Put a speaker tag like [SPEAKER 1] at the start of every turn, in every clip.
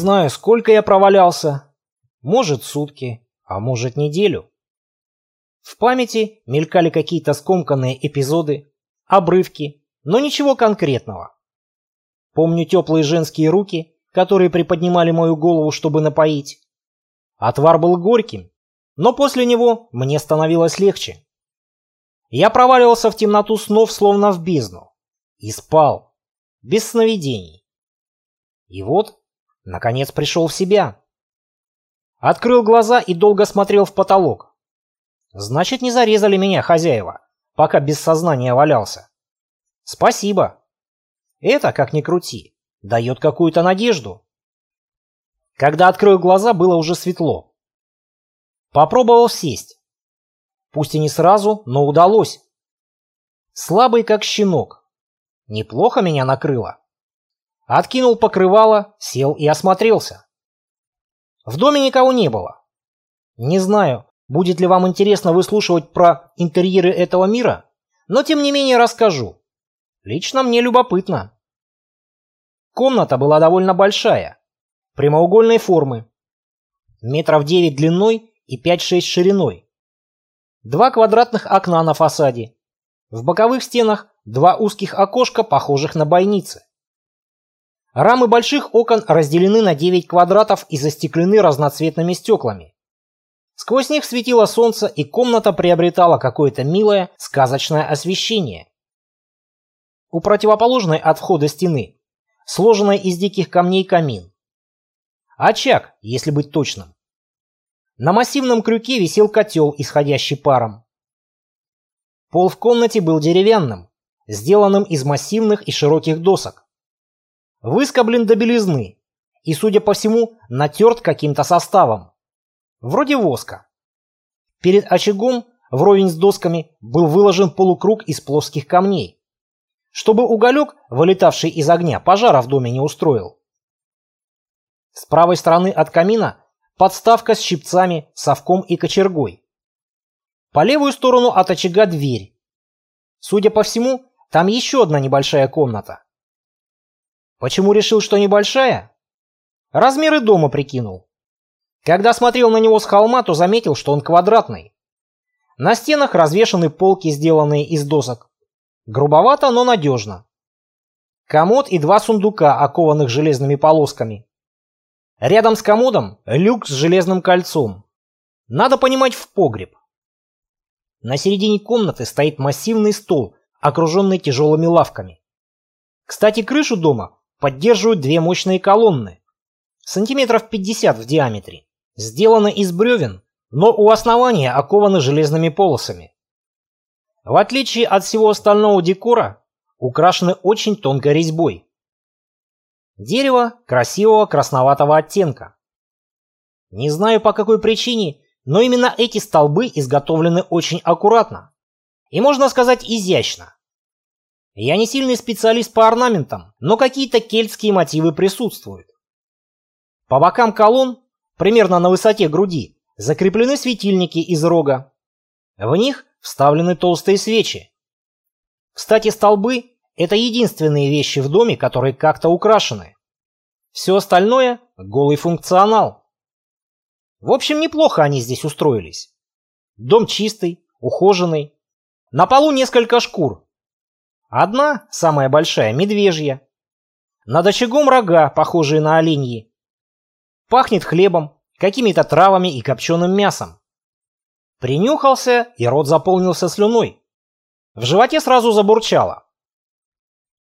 [SPEAKER 1] знаю, сколько я провалялся. Может, сутки, а может, неделю. В памяти мелькали какие-то скомканные эпизоды, обрывки, но ничего конкретного. Помню теплые женские руки, которые приподнимали мою голову, чтобы напоить. Отвар был горьким, но после него мне становилось легче. Я проваливался в темноту снов, словно в бездну, и спал, без сновидений. И вот, наконец, пришел в себя. Открыл глаза и долго смотрел в потолок. Значит, не зарезали меня хозяева, пока без сознания валялся. Спасибо. Это, как ни крути, дает какую-то надежду. Когда открыл глаза, было уже светло. Попробовал сесть. Пусть и не сразу, но удалось. Слабый, как щенок. Неплохо меня накрыло. Откинул покрывало, сел и осмотрелся. В доме никого не было. Не знаю, будет ли вам интересно выслушивать про интерьеры этого мира, но тем не менее расскажу. Лично мне любопытно. Комната была довольно большая, прямоугольной формы, метров 9 длиной и 5-6 шириной. Два квадратных окна на фасаде. В боковых стенах два узких окошка, похожих на бойницы. Рамы больших окон разделены на 9 квадратов и застеклены разноцветными стеклами. Сквозь них светило солнце, и комната приобретала какое-то милое, сказочное освещение. У противоположной от входа стены сложенная из диких камней камин. Очаг, если быть точным. На массивном крюке висел котел, исходящий паром. Пол в комнате был деревянным, сделанным из массивных и широких досок. Выскоблен до белизны и, судя по всему, натерт каким-то составом. Вроде воска. Перед очагом, вровень с досками, был выложен полукруг из плоских камней чтобы уголек, вылетавший из огня, пожара в доме не устроил. С правой стороны от камина подставка с щипцами, совком и кочергой. По левую сторону от очага дверь. Судя по всему, там еще одна небольшая комната. Почему решил, что небольшая? Размеры дома прикинул. Когда смотрел на него с холма, то заметил, что он квадратный. На стенах развешаны полки, сделанные из досок. Грубовато, но надежно. Комод и два сундука, окованных железными полосками. Рядом с комодом люк с железным кольцом. Надо понимать в погреб. На середине комнаты стоит массивный стол, окруженный тяжелыми лавками. Кстати, крышу дома поддерживают две мощные колонны, сантиметров 50 в диаметре, сделаны из бревен, но у основания окованы железными полосами. В отличие от всего остального декора, украшены очень тонкой резьбой. Дерево красивого красноватого оттенка. Не знаю по какой причине, но именно эти столбы изготовлены очень аккуратно. И можно сказать изящно. Я не сильный специалист по орнаментам, но какие-то кельтские мотивы присутствуют. По бокам колонн, примерно на высоте груди, закреплены светильники из рога. В них вставлены толстые свечи. Кстати, столбы – это единственные вещи в доме, которые как-то украшены. Все остальное – голый функционал. В общем, неплохо они здесь устроились. Дом чистый, ухоженный. На полу несколько шкур. Одна, самая большая, медвежья. Над очагом рога, похожие на оленьи. Пахнет хлебом, какими-то травами и копченым мясом. Принюхался, и рот заполнился слюной. В животе сразу забурчало.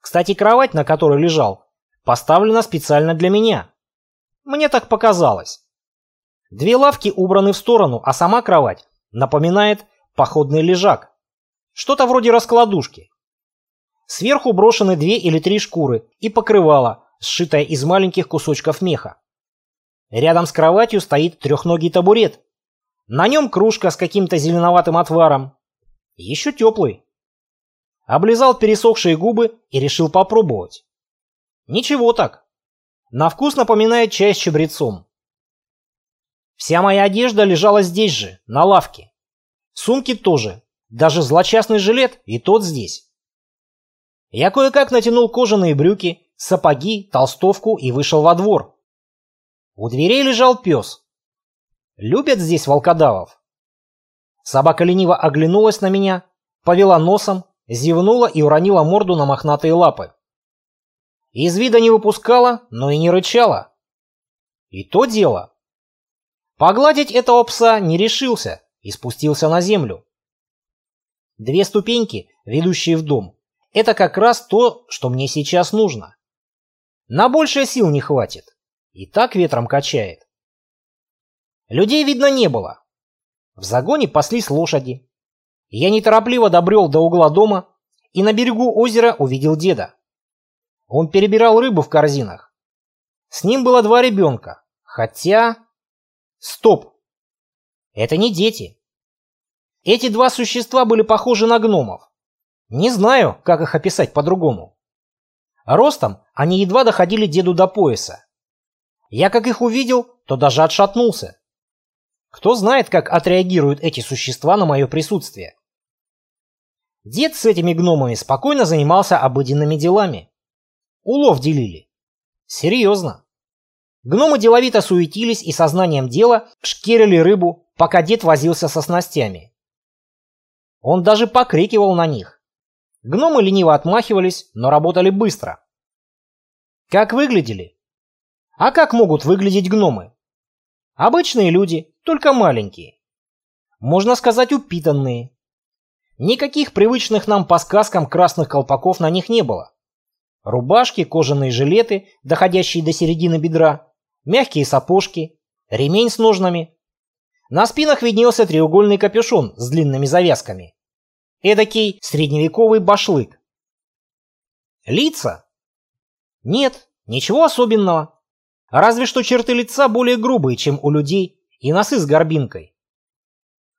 [SPEAKER 1] Кстати, кровать, на которой лежал, поставлена специально для меня. Мне так показалось. Две лавки убраны в сторону, а сама кровать напоминает походный лежак. Что-то вроде раскладушки. Сверху брошены две или три шкуры и покрывало, сшитое из маленьких кусочков меха. Рядом с кроватью стоит трехногий табурет, на нем кружка с каким-то зеленоватым отваром. Еще теплый. Облизал пересохшие губы и решил попробовать. Ничего так. На вкус напоминает чай с чабрецом. Вся моя одежда лежала здесь же, на лавке. Сумки тоже. Даже злочастный жилет и тот здесь. Я кое-как натянул кожаные брюки, сапоги, толстовку и вышел во двор. У дверей лежал пес. Любят здесь волкодавов. Собака лениво оглянулась на меня, повела носом, зевнула и уронила морду на мохнатые лапы. Из вида не выпускала, но и не рычала. И то дело. Погладить этого пса не решился и спустился на землю. Две ступеньки, ведущие в дом, это как раз то, что мне сейчас нужно. На большее сил не хватит. И так ветром качает. Людей видно не было. В загоне паслись лошади. Я неторопливо добрел до угла дома и на берегу озера увидел деда. Он перебирал рыбу в корзинах. С ним было два ребенка. Хотя... Стоп! Это не дети. Эти два существа были похожи на гномов. Не знаю, как их описать по-другому. Ростом они едва доходили деду до пояса. Я как их увидел, то даже отшатнулся. Кто знает, как отреагируют эти существа на мое присутствие. Дед с этими гномами спокойно занимался обыденными делами. Улов делили. Серьезно. Гномы деловито суетились и сознанием дела шкерили рыбу, пока дед возился со снастями. Он даже покрикивал на них. Гномы лениво отмахивались, но работали быстро. Как выглядели? А как могут выглядеть гномы? Обычные люди, только маленькие. Можно сказать, упитанные. Никаких привычных нам по сказкам красных колпаков на них не было. Рубашки, кожаные жилеты, доходящие до середины бедра, мягкие сапожки, ремень с ножнами. На спинах виднелся треугольный капюшон с длинными завязками. Эдакий средневековый башлык. Лица? Нет, ничего особенного. Разве что черты лица более грубые, чем у людей, и носы с горбинкой.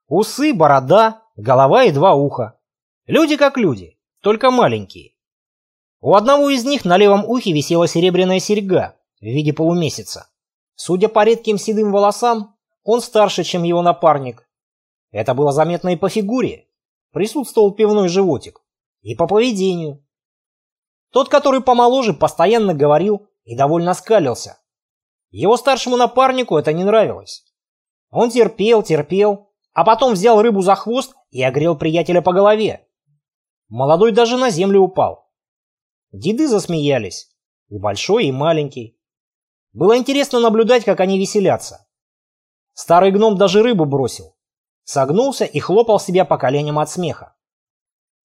[SPEAKER 1] Усы, борода, голова и два уха. Люди как люди, только маленькие. У одного из них на левом ухе висела серебряная серьга в виде полумесяца. Судя по редким седым волосам, он старше, чем его напарник. Это было заметно и по фигуре. Присутствовал пивной животик. И по поведению. Тот, который помоложе, постоянно говорил и довольно скалился. Его старшему напарнику это не нравилось. Он терпел, терпел, а потом взял рыбу за хвост и огрел приятеля по голове. Молодой даже на землю упал. Деды засмеялись. И большой, и маленький. Было интересно наблюдать, как они веселятся. Старый гном даже рыбу бросил. Согнулся и хлопал себя по коленям от смеха.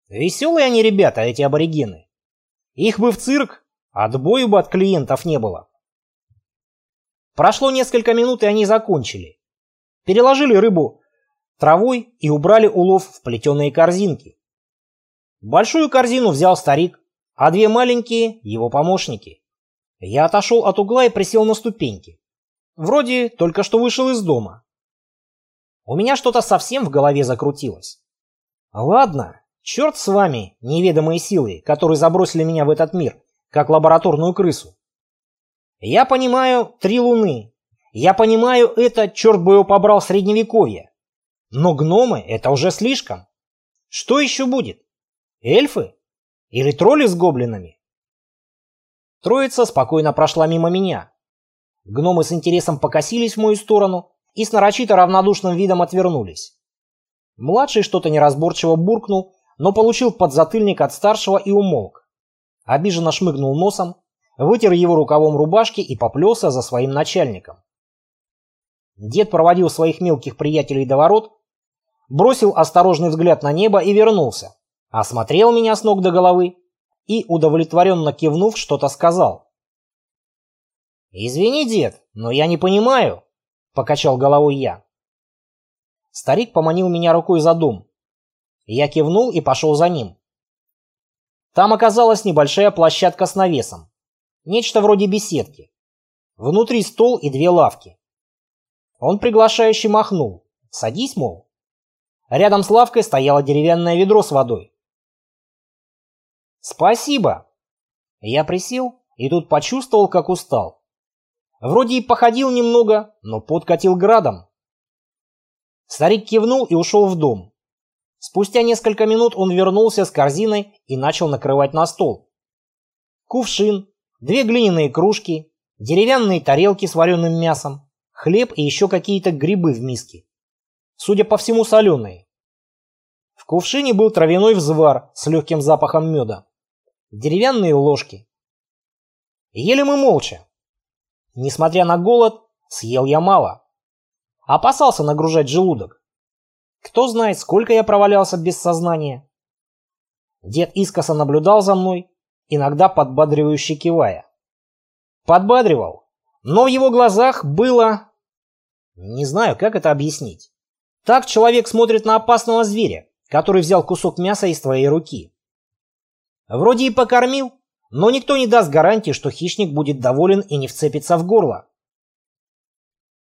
[SPEAKER 1] Веселые они ребята, эти аборигены. Их бы в цирк, отбою бы от клиентов не было. Прошло несколько минут, и они закончили. Переложили рыбу травой и убрали улов в плетеные корзинки. Большую корзину взял старик, а две маленькие — его помощники. Я отошел от угла и присел на ступеньки. Вроде только что вышел из дома. У меня что-то совсем в голове закрутилось. Ладно, черт с вами, неведомые силы, которые забросили меня в этот мир, как лабораторную крысу. Я понимаю три луны. Я понимаю это, черт бы его побрал, средневековье. Но гномы — это уже слишком. Что еще будет? Эльфы? Или тролли с гоблинами? Троица спокойно прошла мимо меня. Гномы с интересом покосились в мою сторону и с нарочито равнодушным видом отвернулись. Младший что-то неразборчиво буркнул, но получил подзатыльник от старшего и умолк. Обиженно шмыгнул носом, вытер его рукавом рубашки и поплелся за своим начальником. Дед проводил своих мелких приятелей до ворот, бросил осторожный взгляд на небо и вернулся осмотрел меня с ног до головы и, удовлетворенно кивнув, что-то сказал. «Извини, дед, но я не понимаю», — покачал головой я. Старик поманил меня рукой за дом. Я кивнул и пошел за ним. Там оказалась небольшая площадка с навесом. Нечто вроде беседки. Внутри стол и две лавки. Он приглашающе махнул. «Садись, мол». Рядом с лавкой стояло деревянное ведро с водой. «Спасибо!» Я присел и тут почувствовал, как устал. Вроде и походил немного, но подкатил градом. Старик кивнул и ушел в дом. Спустя несколько минут он вернулся с корзиной и начал накрывать на стол. Кувшин, две глиняные кружки, деревянные тарелки с вареным мясом, хлеб и еще какие-то грибы в миске. Судя по всему, соленые. В кувшине был травяной взвар с легким запахом меда. Деревянные ложки. Ели мы молча. Несмотря на голод, съел я мало. Опасался нагружать желудок. Кто знает, сколько я провалялся без сознания. Дед искоса наблюдал за мной, иногда подбадривающе кивая. Подбадривал, но в его глазах было... Не знаю, как это объяснить. Так человек смотрит на опасного зверя, который взял кусок мяса из твоей руки. Вроде и покормил, но никто не даст гарантии, что хищник будет доволен и не вцепится в горло.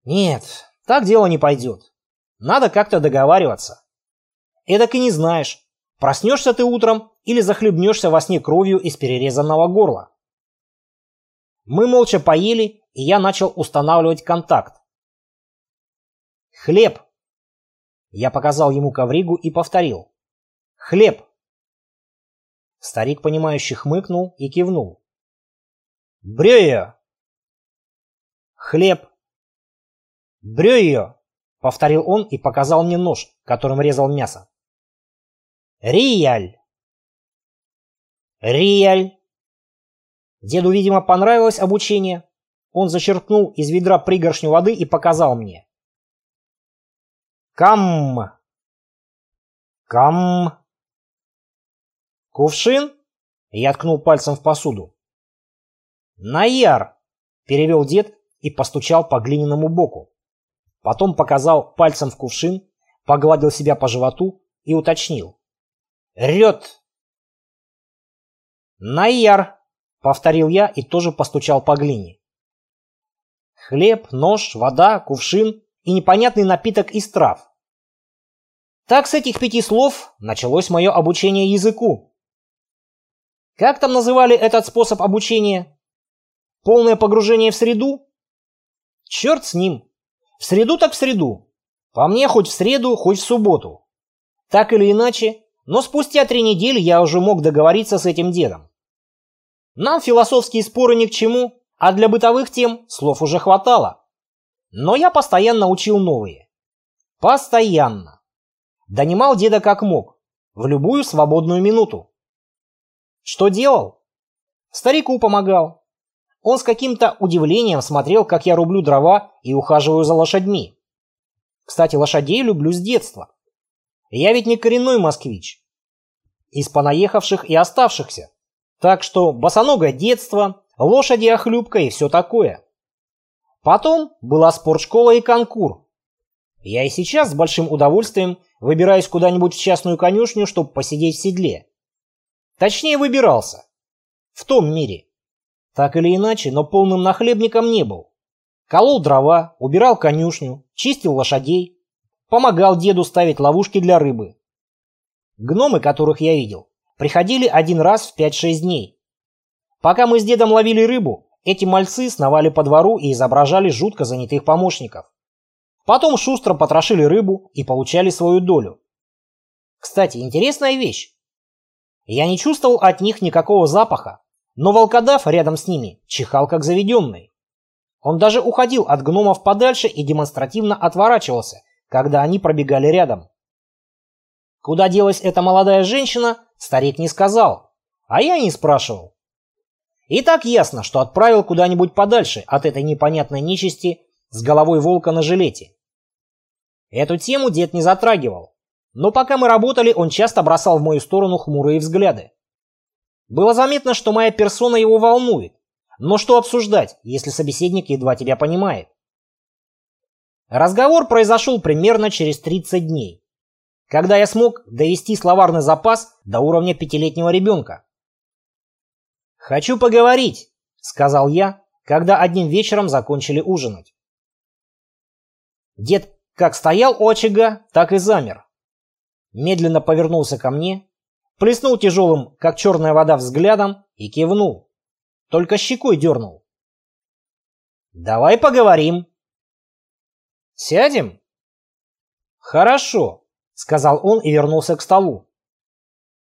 [SPEAKER 1] Нет, так дело не пойдет. Надо как-то договариваться. Эдак и не знаешь, проснешься ты утром или захлебнешься во сне кровью из перерезанного горла. Мы молча поели, и я начал устанавливать контакт. «Хлеб!» Я показал ему ковригу и повторил. «Хлеб!» Старик, понимающе хмыкнул и кивнул. «Брёйё!» «Хлеб!» «Брёйё!» — повторил он и показал мне нож, которым резал мясо. «Рияль!» «Рияль!» Деду, видимо, понравилось обучение. Он зачерпнул из ведра пригоршню воды и показал мне. «Кам!» «Кам!» «Кувшин?» Я ткнул пальцем в посуду. «Наяр!» — перевел дед и постучал по глиняному боку. Потом показал пальцем в кувшин, погладил себя по животу и уточнил. «Рет!» «Наяр!» — повторил я и тоже постучал по глине. Хлеб, нож, вода, кувшин и непонятный напиток из трав. Так с этих пяти слов началось мое обучение языку. Как там называли этот способ обучения? Полное погружение в среду? Черт с ним. В среду так в среду. По мне хоть в среду, хоть в субботу. Так или иначе, но спустя три недели я уже мог договориться с этим дедом. Нам философские споры ни к чему, а для бытовых тем слов уже хватало. Но я постоянно учил новые. Постоянно. Донимал деда как мог, в любую свободную минуту. Что делал? Старику помогал. Он с каким-то удивлением смотрел, как я рублю дрова и ухаживаю за лошадьми. Кстати, лошадей люблю с детства. Я ведь не коренной москвич. Из понаехавших и оставшихся. Так что босоногое детство, лошади охлюбка и все такое. Потом была спортшкола и конкур. Я и сейчас с большим удовольствием выбираюсь куда-нибудь в частную конюшню, чтобы посидеть в седле. Точнее, выбирался. В том мире. Так или иначе, но полным нахлебником не был. Колол дрова, убирал конюшню, чистил лошадей, помогал деду ставить ловушки для рыбы. Гномы, которых я видел, приходили один раз в 5-6 дней. Пока мы с дедом ловили рыбу, эти мальцы сновали по двору и изображали жутко занятых помощников. Потом шустро потрошили рыбу и получали свою долю. Кстати, интересная вещь. Я не чувствовал от них никакого запаха, но волкодав рядом с ними чихал как заведенный. Он даже уходил от гномов подальше и демонстративно отворачивался, когда они пробегали рядом. Куда делась эта молодая женщина, старик не сказал, а я не спрашивал. И так ясно, что отправил куда-нибудь подальше от этой непонятной нечисти с головой волка на жилете. Эту тему дед не затрагивал. Но пока мы работали, он часто бросал в мою сторону хмурые взгляды. Было заметно, что моя персона его волнует. Но что обсуждать, если собеседник едва тебя понимает? Разговор произошел примерно через 30 дней, когда я смог довести словарный запас до уровня пятилетнего ребенка. «Хочу поговорить», — сказал я, когда одним вечером закончили ужинать. Дед как стоял у очага, так и замер медленно повернулся ко мне, плеснул тяжелым, как черная вода, взглядом и кивнул. Только щекой дернул. «Давай поговорим». «Сядем?» «Хорошо», — сказал он и вернулся к столу.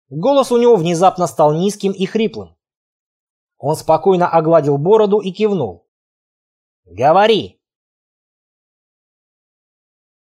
[SPEAKER 1] Голос у него внезапно стал низким и хриплым. Он спокойно огладил бороду и кивнул. Говори.